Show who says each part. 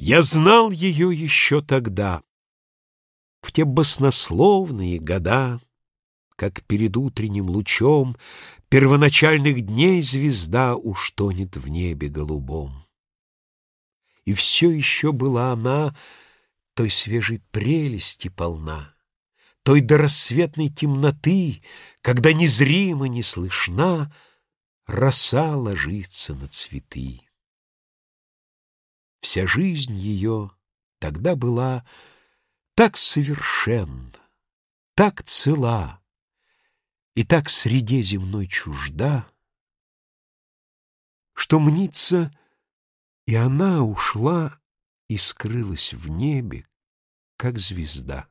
Speaker 1: Я знал ее еще тогда, В те баснословные года, Как перед утренним лучом Первоначальных дней звезда Уж тонет в небе голубом. И все еще была она Той свежей прелести полна, Той до рассветной темноты, Когда незримо, не слышна Роса ложится на цветы. Вся жизнь ее тогда была так совершенна, так цела и так среде земной чужда, что мнится, и она ушла и скрылась в небе, как звезда.